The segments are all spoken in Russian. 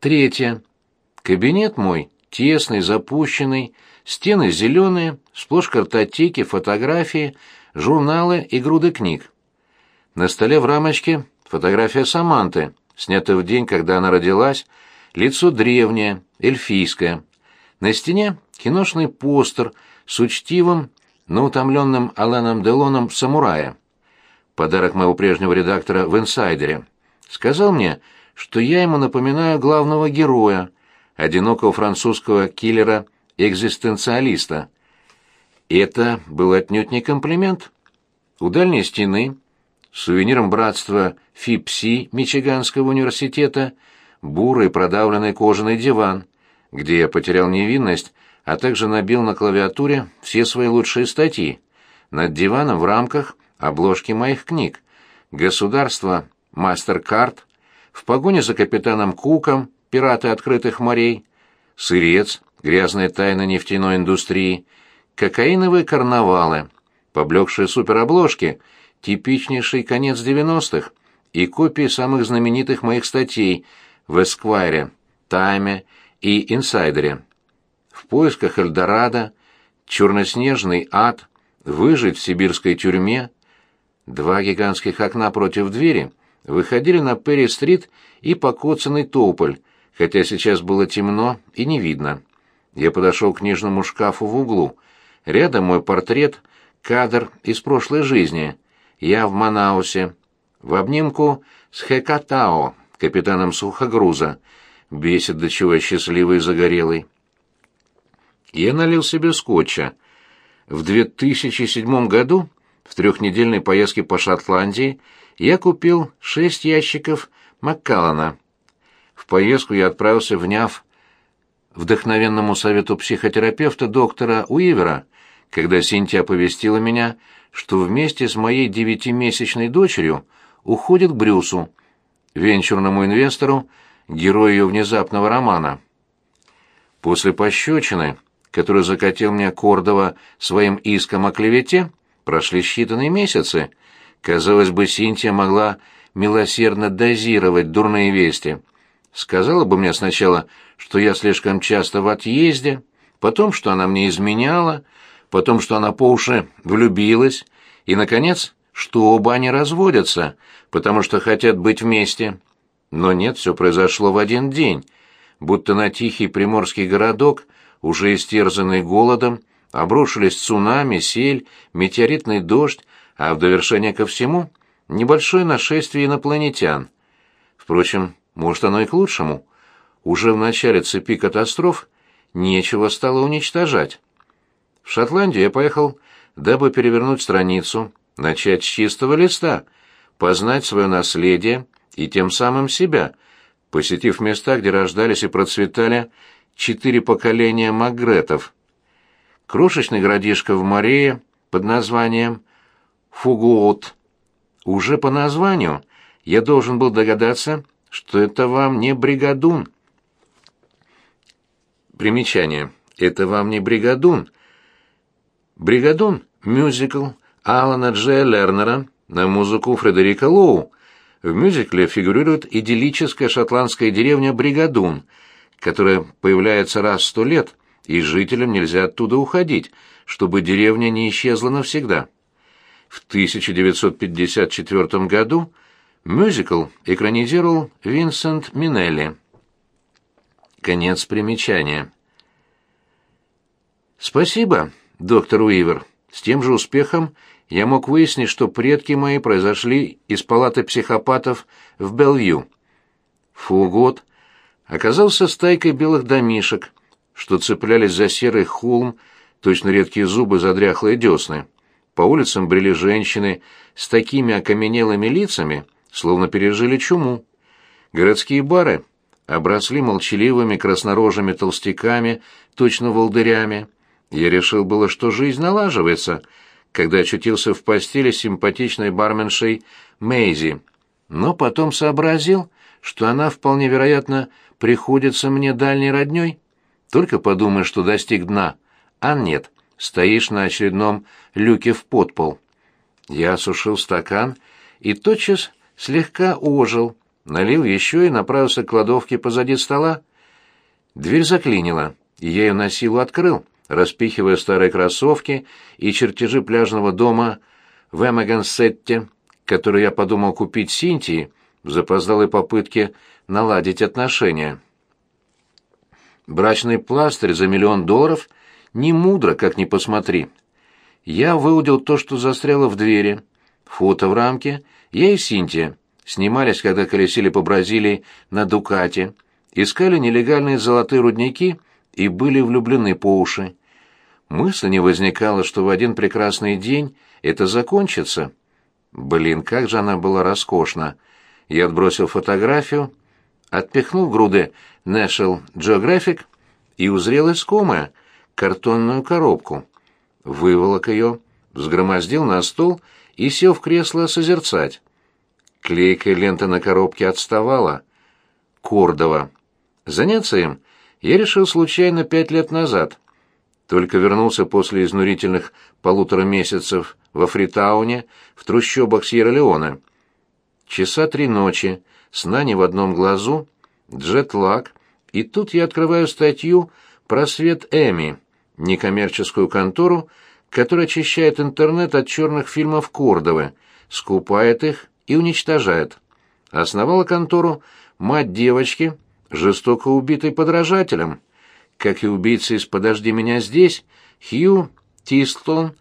Третье. Кабинет мой тесный, запущенный, стены зеленые, сплошь картотеки, фотографии, журналы и груды книг. На столе в рамочке фотография Саманты, снятая в день, когда она родилась, лицо древнее, эльфийское. На стене киношный постер с учтивым, но утомленным Аланом Делоном самурая. Подарок моего прежнего редактора в «Инсайдере». Сказал мне, что я ему напоминаю главного героя, одинокого французского киллера-экзистенциалиста. Это был отнюдь не комплимент. У дальней стены, сувениром братства Фипси Мичиганского университета, бурый продавленный кожаный диван, где я потерял невинность, а также набил на клавиатуре все свои лучшие статьи. Над диваном в рамках обложки моих книг. «Государство», «Мастеркард», «В погоне за капитаном Куком», «Пираты открытых морей», «Сырец», «Грязная тайна нефтяной индустрии», «Кокаиновые карнавалы», поблекшие суперобложки, типичнейший конец девяностых и копии самых знаменитых моих статей в «Эсквайре», «Тайме» и «Инсайдере». В поисках Эльдорадо, «Черноснежный ад», «Выжить в сибирской тюрьме», два гигантских окна против двери выходили на Перри-стрит и покоцанный тополь, хотя сейчас было темно и не видно. Я подошел к книжному шкафу в углу. Рядом мой портрет, кадр из прошлой жизни. Я в Манаусе. В обнимку с Хекатао, капитаном сухогруза. Бесит до чего счастливый и загорелый. Я налил себе скотча. В 2007 году, в трехнедельной поездке по Шотландии, я купил шесть ящиков Маккаллана. В поездку я отправился, вняв вдохновенному совету психотерапевта доктора Уивера, когда Синтия оповестила меня, что вместе с моей девятимесячной дочерью уходит к Брюсу, венчурному инвестору, герою ее внезапного романа. После пощечины, которую закатил мне Кордова своим иском о клевете, прошли считанные месяцы — Казалось бы, Синтия могла милосердно дозировать дурные вести. Сказала бы мне сначала, что я слишком часто в отъезде, потом, что она мне изменяла, потом, что она по уши влюбилась, и, наконец, что оба они разводятся, потому что хотят быть вместе. Но нет, все произошло в один день, будто на тихий приморский городок, уже истерзанный голодом, обрушились цунами, сель, метеоритный дождь, а в довершение ко всему небольшое нашествие инопланетян. Впрочем, может оно и к лучшему. Уже в начале цепи катастроф нечего стало уничтожать. В Шотландию я поехал, дабы перевернуть страницу, начать с чистого листа, познать свое наследие и тем самым себя, посетив места, где рождались и процветали четыре поколения магретов. Крошечный городишко в Марее под названием Фугуот. Уже по названию я должен был догадаться, что это вам не бригадун. Примечание. Это вам не бригадун. Бригадун — мюзикл Алана Дж. Лернера на музыку Фредерика Лоу. В мюзикле фигурирует идиллическая шотландская деревня Бригадун, которая появляется раз в сто лет, и жителям нельзя оттуда уходить, чтобы деревня не исчезла навсегда. В 1954 году мюзикл экранизировал Винсент Минелли. Конец примечания. Спасибо, доктор Уивер. С тем же успехом я мог выяснить, что предки мои произошли из палаты психопатов в Белвью. Фугот оказался стайкой белых домишек, что цеплялись за серый холм, точно редкие зубы за дряхлые десны. По улицам брели женщины с такими окаменелыми лицами, словно пережили чуму. Городские бары обросли молчаливыми краснорожими толстяками, точно волдырями. Я решил было, что жизнь налаживается, когда очутился в постели с симпатичной барменшей Мейзи, но потом сообразил, что она вполне вероятно приходится мне дальней роднёй. Только подумай, что достиг дна, а нет — стоишь на очередном люке в подпол. Я осушил стакан и тотчас слегка ожил, налил еще и направился к кладовке позади стола. Дверь заклинила, и я ее на силу открыл, распихивая старые кроссовки и чертежи пляжного дома в Эмагансетте, который я подумал купить Синтии в запоздалой попытке наладить отношения. Брачный пластырь за миллион долларов не мудро, как ни посмотри. Я выудил то, что застряло в двери. Фото в рамке. Я и Синтия. Снимались, когда колесили по Бразилии на Дукате. Искали нелегальные золотые рудники и были влюблены по уши. Мысли не возникало, что в один прекрасный день это закончится. Блин, как же она была роскошна. Я отбросил фотографию, отпихнул груды National Geographic и узрел искомое — картонную коробку. Выволок ее, взгромоздил на стол и сел в кресло созерцать. Клейкая лента на коробке отставала. Кордова. Заняться им я решил случайно пять лет назад. Только вернулся после изнурительных полутора месяцев во Фритауне, в трущобах Сьерра-Леоне. Часа три ночи, сна не в одном глазу, джет-лаг, и тут я открываю статью про свет Эми, некоммерческую контору, которая очищает интернет от черных фильмов Кордовы, скупает их и уничтожает. Основала контору мать девочки, жестоко убитой подражателем. Как и убийца из «Подожди меня здесь», Хью Тистлон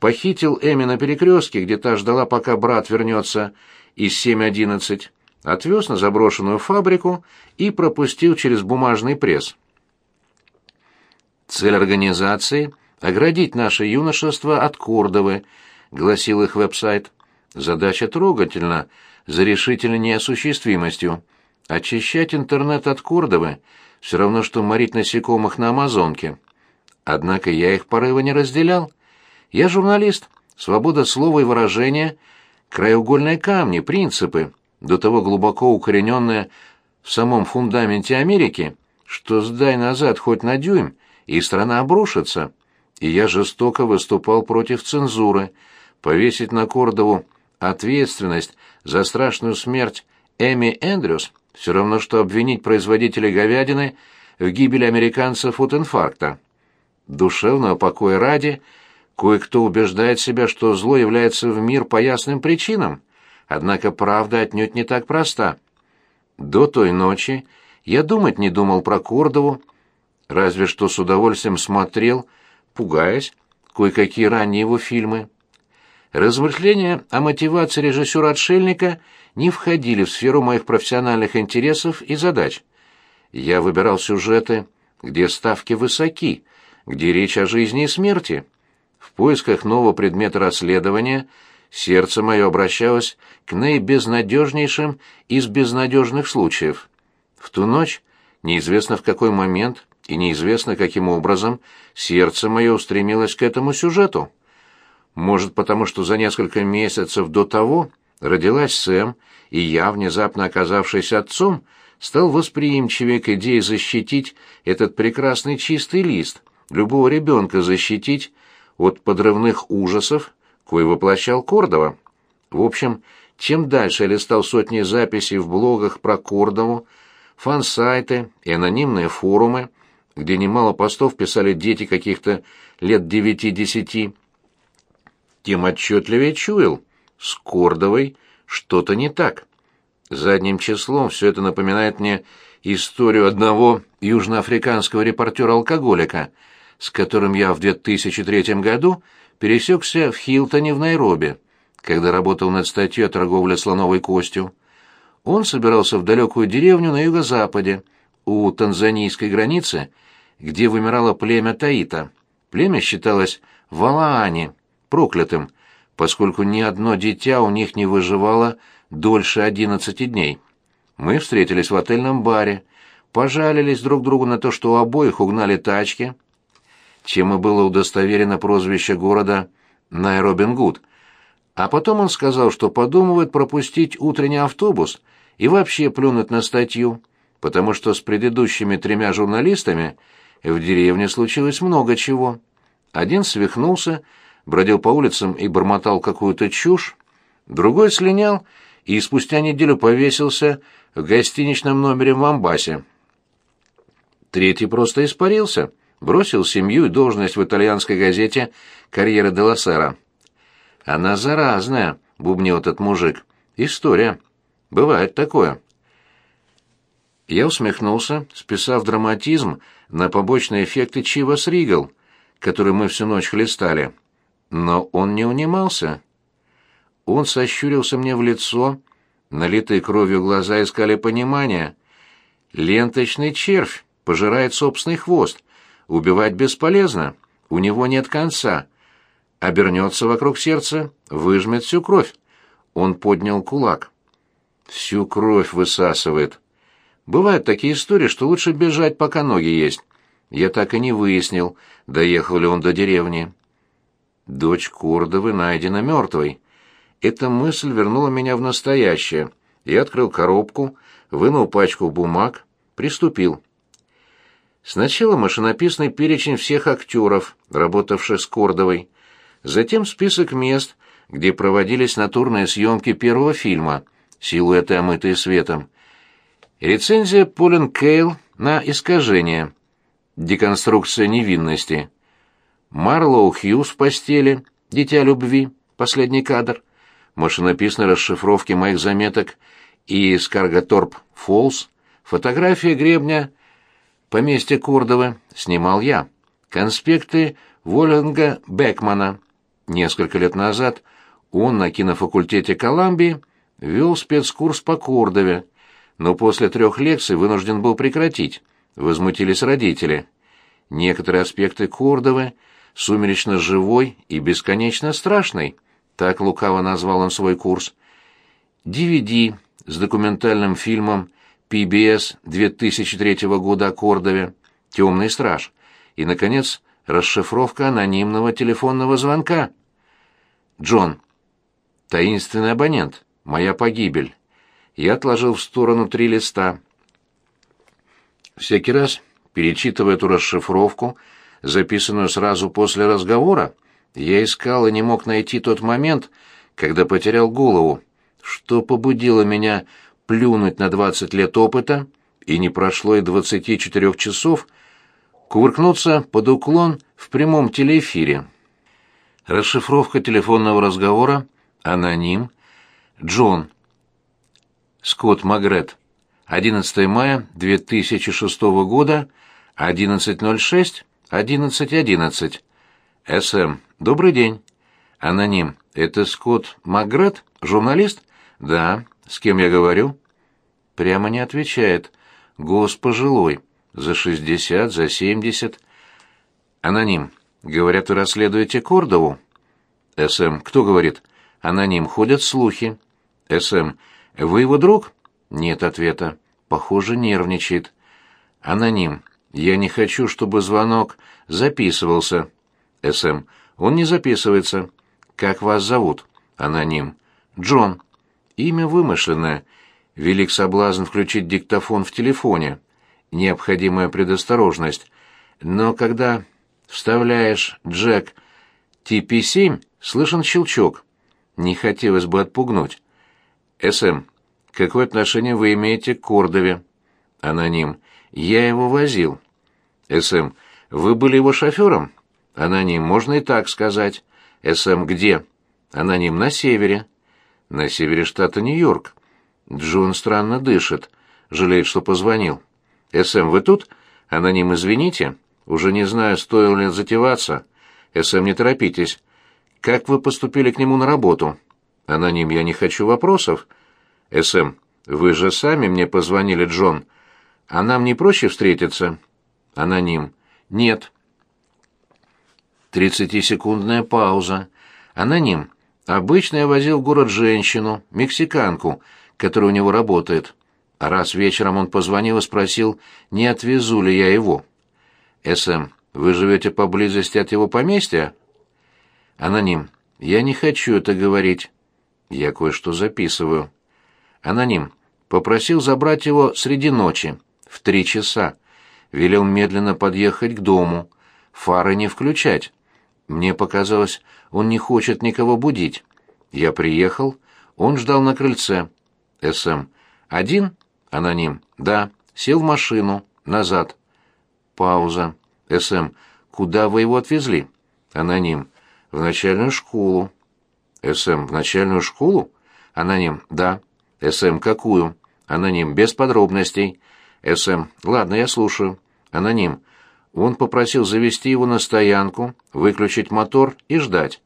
похитил Эми на перекрестке, где та ждала, пока брат вернется из 7.11, отвез на заброшенную фабрику и пропустил через бумажный пресс. Цель организации — оградить наше юношество от Кордовы, гласил их веб-сайт. Задача трогательна, за решительно неосуществимостью. Очищать интернет от Кордовы все равно, что морить насекомых на Амазонке. Однако я их порывы не разделял. Я журналист, свобода слова и выражения — краеугольные камни, принципы, до того глубоко укорененные в самом фундаменте Америки, что сдай назад хоть на дюйм, и страна обрушится. И я жестоко выступал против цензуры, повесить на Кордову ответственность за страшную смерть Эми Эндрюс все равно, что обвинить производителей говядины в гибели американцев от инфаркта. Душевного покоя ради кое-кто убеждает себя, что зло является в мир по ясным причинам, однако правда отнюдь не так проста. До той ночи я думать не думал про Кордову, разве что с удовольствием смотрел, пугаясь, кое-какие ранние его фильмы. Размышления о мотивации режиссера-отшельника не входили в сферу моих профессиональных интересов и задач. Я выбирал сюжеты, где ставки высоки, где речь о жизни и смерти. В поисках нового предмета расследования сердце мое обращалось к наибезнадежнейшим из безнадежных случаев. В ту ночь, неизвестно в какой момент и неизвестно каким образом, сердце мое устремилось к этому сюжету. Может, потому что за несколько месяцев до того родилась Сэм, и я, внезапно оказавшись отцом, стал восприимчивее к идее защитить этот прекрасный чистый лист, любого ребенка защитить от подрывных ужасов, кое воплощал Кордова. В общем, чем дальше я листал сотни записей в блогах про Кордову, фан-сайты и анонимные форумы, где немало постов писали дети каких-то лет девяти-десяти, тем отчетливее чуял. С Кордовой что-то не так. Задним числом все это напоминает мне историю одного южноафриканского репортера-алкоголика, с которым я в 2003 году пересекся в Хилтоне в Найроби, когда работал над статьей о торговле слоновой костью. Он собирался в далекую деревню на юго-западе, у танзанийской границы, где вымирало племя Таита. Племя считалось Валаани, проклятым, поскольку ни одно дитя у них не выживало дольше одиннадцати дней. Мы встретились в отельном баре, пожалились друг другу на то, что у обоих угнали тачки, чем и было удостоверено прозвище города Найробин Гуд. А потом он сказал, что подумывает пропустить утренний автобус и вообще плюнуть на статью, потому что с предыдущими тремя журналистами в деревне случилось много чего. Один свихнулся, бродил по улицам и бормотал какую-то чушь, другой слинял и спустя неделю повесился в гостиничном номере в Амбасе. Третий просто испарился, бросил семью и должность в итальянской газете «Карьера де ла Сера». «Она заразная», — бубнил этот мужик. «История. Бывает такое». Я усмехнулся, списав драматизм на побочные эффекты Чивас Ригал, который мы всю ночь хлестали. Но он не унимался. Он сощурился мне в лицо, налитые кровью глаза искали понимания. Ленточный червь пожирает собственный хвост. Убивать бесполезно, у него нет конца. Обернется вокруг сердца, выжмет всю кровь. Он поднял кулак. Всю кровь высасывает. Бывают такие истории, что лучше бежать, пока ноги есть. Я так и не выяснил, доехал ли он до деревни. Дочь Кордовы найдена мертвой. Эта мысль вернула меня в настоящее. Я открыл коробку, вынул пачку бумаг, приступил. Сначала машинописный перечень всех актеров, работавших с Кордовой. Затем список мест, где проводились натурные съемки первого фильма «Силуэты, омытые светом». Рецензия Полин Кейл на «Искажение». Деконструкция невинности. Марлоу Хьюз в постели, дитя любви, последний кадр. Машинописные расшифровки моих заметок и Скаргаторп Фолс. Фотография гребня поместья Курдовы снимал я. Конспекты Воллинга Бекмана. Несколько лет назад он на кинофакультете Колумбии вел спецкурс по Курдове, но после трех лекций вынужден был прекратить возмутились родители. Некоторые аспекты Кордовы сумеречно живой и бесконечно страшный, так лукаво назвал он свой курс. DVD с документальным фильмом PBS 2003 года о Кордове, «Темный страж» и, наконец, расшифровка анонимного телефонного звонка. Джон. Таинственный абонент. Моя погибель. Я отложил в сторону три листа. Всякий раз, перечитывая эту расшифровку, записанную сразу после разговора, я искал и не мог найти тот момент, когда потерял голову, что побудило меня плюнуть на двадцать лет опыта, и не прошло и двадцати четырех часов, кувыркнуться под уклон в прямом телеэфире. Расшифровка телефонного разговора, аноним, Джон, Скотт Магрет. 11 мая 2006 года, 11.06, 11.11. СМ. Добрый день. Аноним. Это Скотт Макгрет, журналист? Да. С кем я говорю? Прямо не отвечает. Голос пожилой. За 60, за 70. Аноним. Говорят, вы расследуете Кордову? СМ. Кто говорит? Аноним. Ходят слухи. СМ. Вы его друг? Нет ответа. Похоже, нервничает. Аноним. Я не хочу, чтобы звонок записывался. СМ. Он не записывается. Как вас зовут? Аноним. Джон. Имя вымышленное. Велик соблазн включить диктофон в телефоне. Необходимая предосторожность. Но когда вставляешь Джек TP7, слышен щелчок. Не хотелось бы отпугнуть. СМ. Какое отношение вы имеете к Кордове? Аноним. Я его возил. СМ. Вы были его шофером? Аноним. Можно и так сказать. СМ. Где? Аноним. На севере. На севере штата Нью-Йорк. Джон странно дышит. Жалеет, что позвонил. СМ. Вы тут? Аноним. Извините. Уже не знаю, стоило ли затеваться. СМ. Не торопитесь. Как вы поступили к нему на работу? Аноним. Я не хочу вопросов. «СМ, вы же сами мне позвонили, Джон. А нам не проще встретиться?» Аноним. «Нет». Тридцатисекундная пауза. Аноним. Обычно я возил в город женщину, мексиканку, которая у него работает. А раз вечером он позвонил и спросил, не отвезу ли я его. СМ. Вы живете поблизости от его поместья? Аноним. Я не хочу это говорить. Я кое-что записываю. Аноним. Попросил забрать его среди ночи, в три часа. Велел медленно подъехать к дому. Фары не включать. Мне показалось, он не хочет никого будить. Я приехал. Он ждал на крыльце. СМ. Один? Аноним. Да. Сел в машину. Назад. Пауза. СМ. Куда вы его отвезли? Аноним. В начальную школу. СМ. В начальную школу? Аноним. Да. СМ. Какую? Аноним. Без подробностей. СМ. Ладно, я слушаю. Аноним. Он попросил завести его на стоянку, выключить мотор и ждать.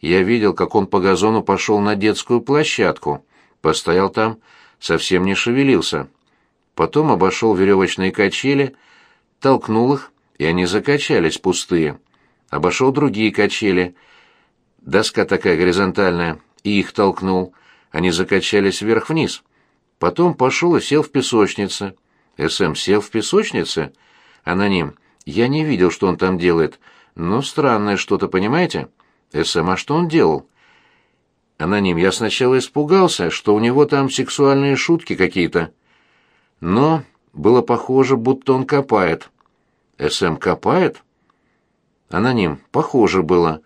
Я видел, как он по газону пошел на детскую площадку. Постоял там, совсем не шевелился. Потом обошел веревочные качели, толкнул их, и они закачались пустые. Обошел другие качели. Доска такая горизонтальная, и их толкнул. Они закачались вверх-вниз. Потом пошел и сел в песочнице. СМ сел в песочнице? Аноним. Я не видел, что он там делает, но странное что-то, понимаете? СМ, а что он делал? Аноним, я сначала испугался, что у него там сексуальные шутки какие-то. Но было похоже, будто он копает. СМ копает? Аноним, похоже было.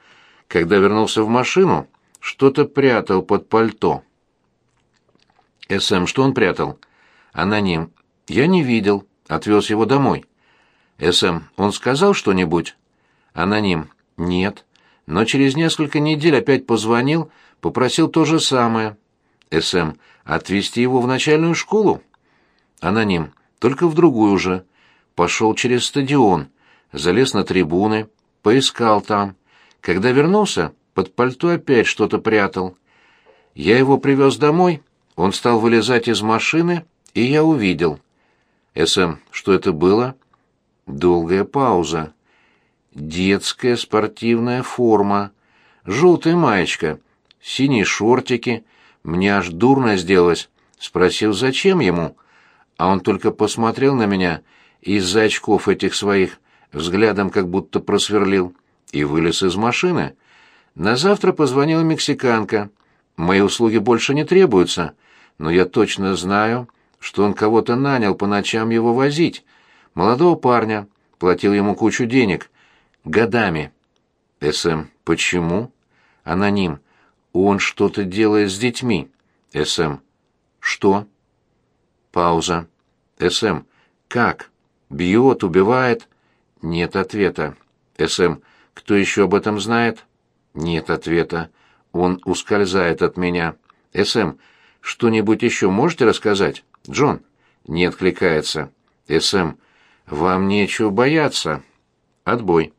Когда вернулся в машину, что-то прятал под пальто. СМ, что он прятал? Аноним, я не видел, отвез его домой. СМ, он сказал что-нибудь? Аноним, нет но через несколько недель опять позвонил, попросил то же самое. СМ. Отвезти его в начальную школу? Аноним. Только в другую же. Пошел через стадион, залез на трибуны, поискал там. Когда вернулся, под пальто опять что-то прятал. Я его привез домой, он стал вылезать из машины, и я увидел. СМ. Что это было? Долгая пауза детская спортивная форма, желтая маечка, синие шортики. Мне аж дурно сделалось. Спросил, зачем ему? А он только посмотрел на меня из-за очков этих своих, взглядом как будто просверлил, и вылез из машины. На завтра позвонила мексиканка. Мои услуги больше не требуются, но я точно знаю, что он кого-то нанял по ночам его возить. Молодого парня, платил ему кучу денег — годами. СМ. Почему? Аноним. Он что-то делает с детьми. СМ. Что? Пауза. СМ. Как? Бьет, убивает? Нет ответа. СМ. Кто еще об этом знает? Нет ответа. Он ускользает от меня. СМ. Что-нибудь еще можете рассказать? Джон. Не откликается. СМ. Вам нечего бояться. Отбой.